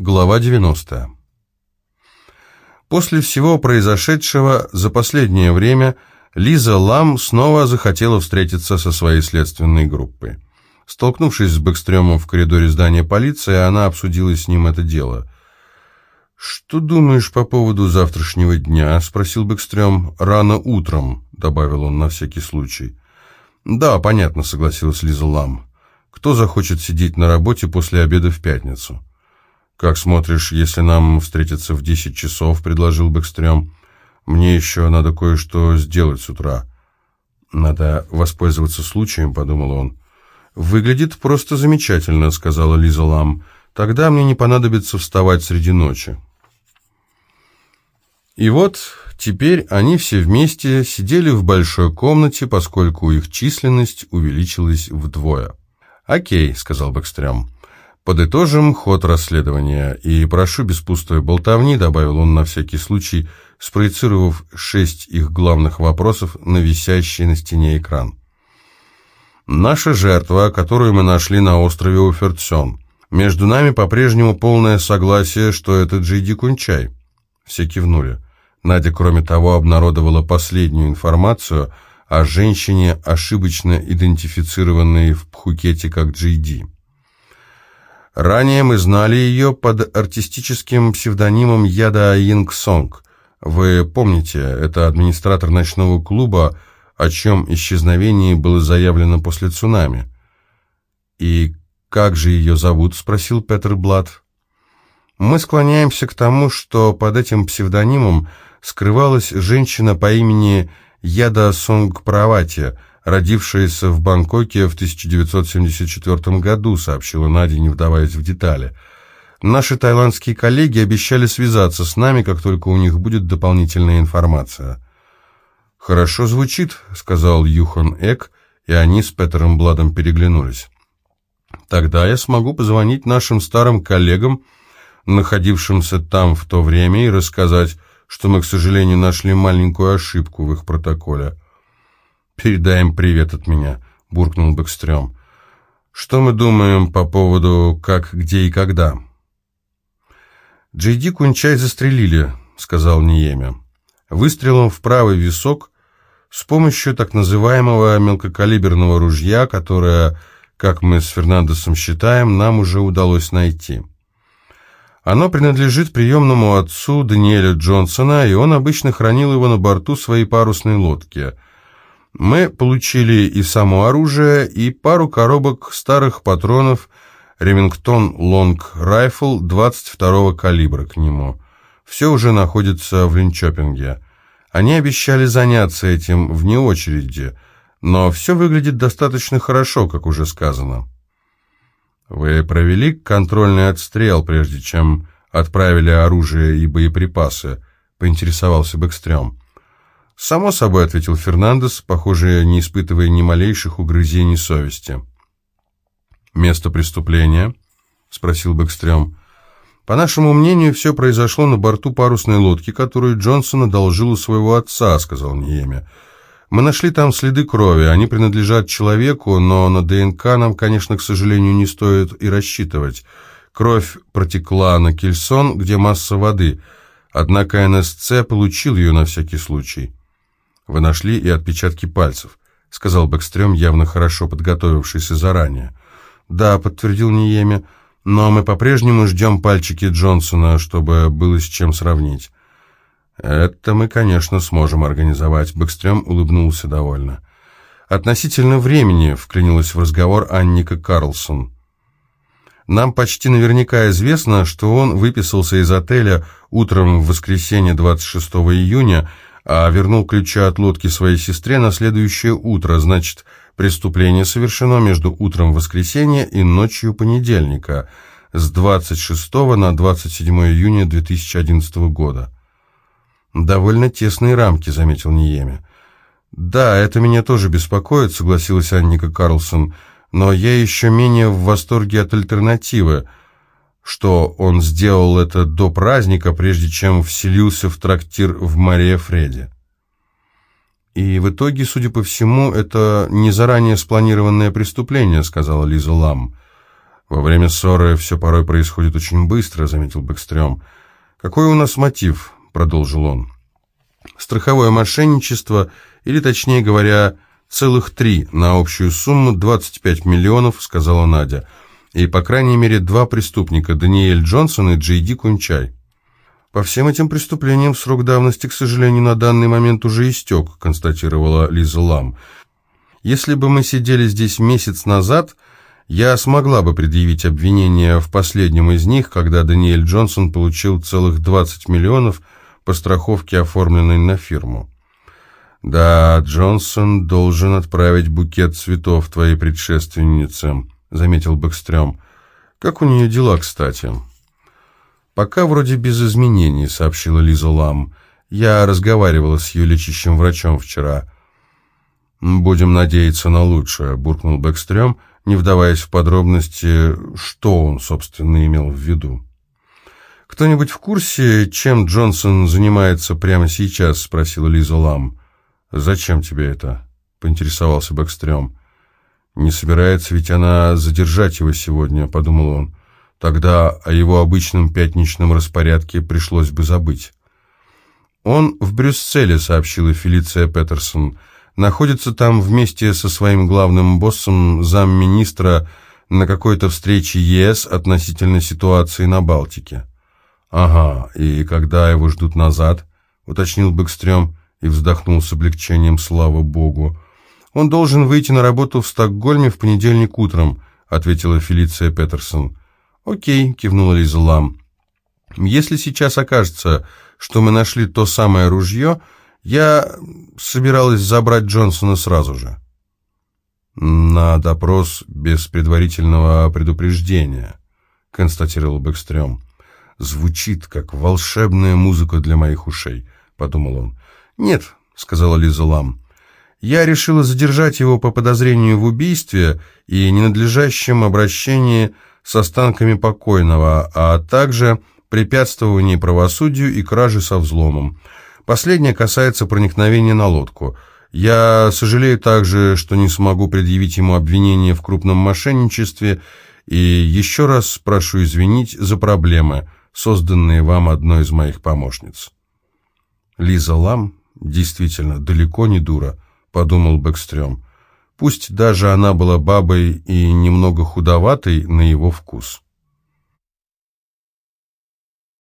Глава 90. После всего произошедшего за последнее время Лиза Лам снова захотела встретиться со своей следственной группой. Столкнувшись с Бэкстрёмом в коридоре здания полиции, она обсудила с ним это дело. «Что думаешь по поводу завтрашнего дня?» — спросил Бэкстрём. «Рано утром», — добавил он на всякий случай. «Да, понятно», — согласилась Лиза Лам. «Кто захочет сидеть на работе после обеда в пятницу?» «Как смотришь, если нам встретиться в десять часов?» — предложил Бэкстрём. «Мне еще надо кое-что сделать с утра». «Надо воспользоваться случаем», — подумал он. «Выглядит просто замечательно», — сказала Лиза Лам. «Тогда мне не понадобится вставать среди ночи». И вот теперь они все вместе сидели в большой комнате, поскольку их численность увеличилась вдвое. «Окей», — сказал Бэкстрём. Подытожим ход расследования, и прошу без пустой болтовни, добавил он на всякий случай, спроецировав шесть их главных вопросов на висящий на стене экран. Наша жертва, которую мы нашли на острове Уфертсен. Между нами по-прежнему полное согласие, что это Джейди Кунчай. Все кивнули. Надя, кроме того, обнародовала последнюю информацию о женщине, ошибочно идентифицированной в Пхукете как Джейди. Ранее мы знали ее под артистическим псевдонимом Яда Йинг Сонг. Вы помните, это администратор ночного клуба, о чем исчезновении было заявлено после цунами. «И как же ее зовут?» — спросил Петер Блад. «Мы склоняемся к тому, что под этим псевдонимом скрывалась женщина по имени Яда Сонг Правати, родившаяся в Бангкоке в 1974 году», сообщила Надя, не вдаваясь в детали. «Наши тайландские коллеги обещали связаться с нами, как только у них будет дополнительная информация». «Хорошо звучит», — сказал Юхан Эк, и они с Петером Бладом переглянулись. «Тогда я смогу позвонить нашим старым коллегам, находившимся там в то время, и рассказать, что мы, к сожалению, нашли маленькую ошибку в их протоколе». «Передай им привет от меня», — буркнул Бэкстрём. «Что мы думаем по поводу как, где и когда?» «Джейди Кунчай застрелили», — сказал Ниеме. «Выстрелом в правый висок с помощью так называемого мелкокалиберного ружья, которое, как мы с Фернандесом считаем, нам уже удалось найти». Оно принадлежит приемному отцу Даниэля Джонсона, и он обычно хранил его на борту своей парусной лодки — мы получили и само оружие, и пару коробок старых патронов Ремингтон Лонг Райфл 22-го калибра к нему. Все уже находится в Линчопинге. Они обещали заняться этим вне очереди, но все выглядит достаточно хорошо, как уже сказано. Вы провели контрольный отстрел, прежде чем отправили оружие и боеприпасы, поинтересовался Бэкстрём. «Само собой», — ответил Фернандес, похоже, не испытывая ни малейших угрызений совести. «Место преступления?» — спросил Бэкстрём. «По нашему мнению, все произошло на борту парусной лодки, которую Джонсон одолжил у своего отца», — сказал Ниеме. «Мы нашли там следы крови, они принадлежат человеку, но на ДНК нам, конечно, к сожалению, не стоит и рассчитывать. Кровь протекла на кельсон, где масса воды, однако НСЦ получил ее на всякий случай». «Вы нашли и отпечатки пальцев», — сказал Бэкстрём, явно хорошо подготовившийся заранее. «Да», — подтвердил Ниеми, — «но мы по-прежнему ждем пальчики Джонсона, чтобы было с чем сравнить». «Это мы, конечно, сможем организовать», — Бэкстрём улыбнулся довольно. «Относительно времени», — вклинилась в разговор Анника Карлсон. «Нам почти наверняка известно, что он выписался из отеля утром в воскресенье 26 июня, а вернул ключи от лодки своей сестре на следующее утро, значит, преступление совершено между утром воскресенья и ночью понедельника, с 26 на 27 июня 2011 года. «Довольно тесные рамки», — заметил Ниеме. «Да, это меня тоже беспокоит», — согласилась Анника Карлсон, «но я еще менее в восторге от альтернативы» что он сделал это до праздника, прежде чем вселился в трактир в Мария Фредди. «И в итоге, судя по всему, это не заранее спланированное преступление», — сказала Лиза Лам. «Во время ссоры все порой происходит очень быстро», — заметил Бэкстрём. «Какой у нас мотив?» — продолжил он. «Страховое мошенничество, или, точнее говоря, целых три на общую сумму 25 миллионов», — сказала Надя. «И, по крайней мере, два преступника, Даниэль Джонсон и Джей Ди Кунчай». «По всем этим преступлениям срок давности, к сожалению, на данный момент уже истек», — констатировала Лиза Лам. «Если бы мы сидели здесь месяц назад...» Я смогла бы предъявить обвинение в последнем из них, когда Даниэль Джонсон получил целых 20 миллионов по страховке, оформленной на фирму. «Да, Джонсон должен отправить букет цветов твоей предшественнице», — заметил Бэкстрём. «Как у нее дела, кстати?» «Пока вроде без изменений», — сообщила Лиза Лам. «Я разговаривала с ее лечащим врачом вчера». «Будем надеяться на лучшее», — буркнул Бэкстрём, не вдаваясь в подробности, что он, собственно, имел в виду. «Кто-нибудь в курсе, чем Джонсон занимается прямо сейчас?» — спросила Лиза Лам. «Зачем тебе это?» — поинтересовался Бэкстрём. «Не собирается ведь она задержать его сегодня», — подумал он. «Тогда о его обычном пятничном распорядке пришлось бы забыть». «Он в Брюсселе», — сообщила Фелиция Петерсон, — находится там вместе со своим главным боссом, замминистра, на какой-то встрече ЕС относительно ситуации на Балтике. «Ага, и когда его ждут назад?» — уточнил Бэкстрём и вздохнул с облегчением, слава богу. «Он должен выйти на работу в Стокгольме в понедельник утром», — ответила Фелиция Петерсон. «Окей», — кивнула Лиза Лам. «Если сейчас окажется, что мы нашли то самое ружье, я собиралась забрать Джонсона сразу же. На допрос без предварительного предупреждения, констатировал Бэкстрём. Звучит как волшебная музыка для моих ушей, подумал он. Нет, сказала Лиза Лам. Я решила задержать его по подозрению в убийстве и ненадлежащем обращении с останками покойного, а также препятствовании правосудию и краже со взломом. Последнее касается проникновения на лодку. Я сожалею также, что не смогу предъявить ему обвинение в крупном мошенничестве, и еще раз прошу извинить за проблемы, созданные вам одной из моих помощниц. Лиза Лам действительно далеко не дура, подумал Бэкстрём. Пусть даже она была бабой и немного худоватой на его вкус.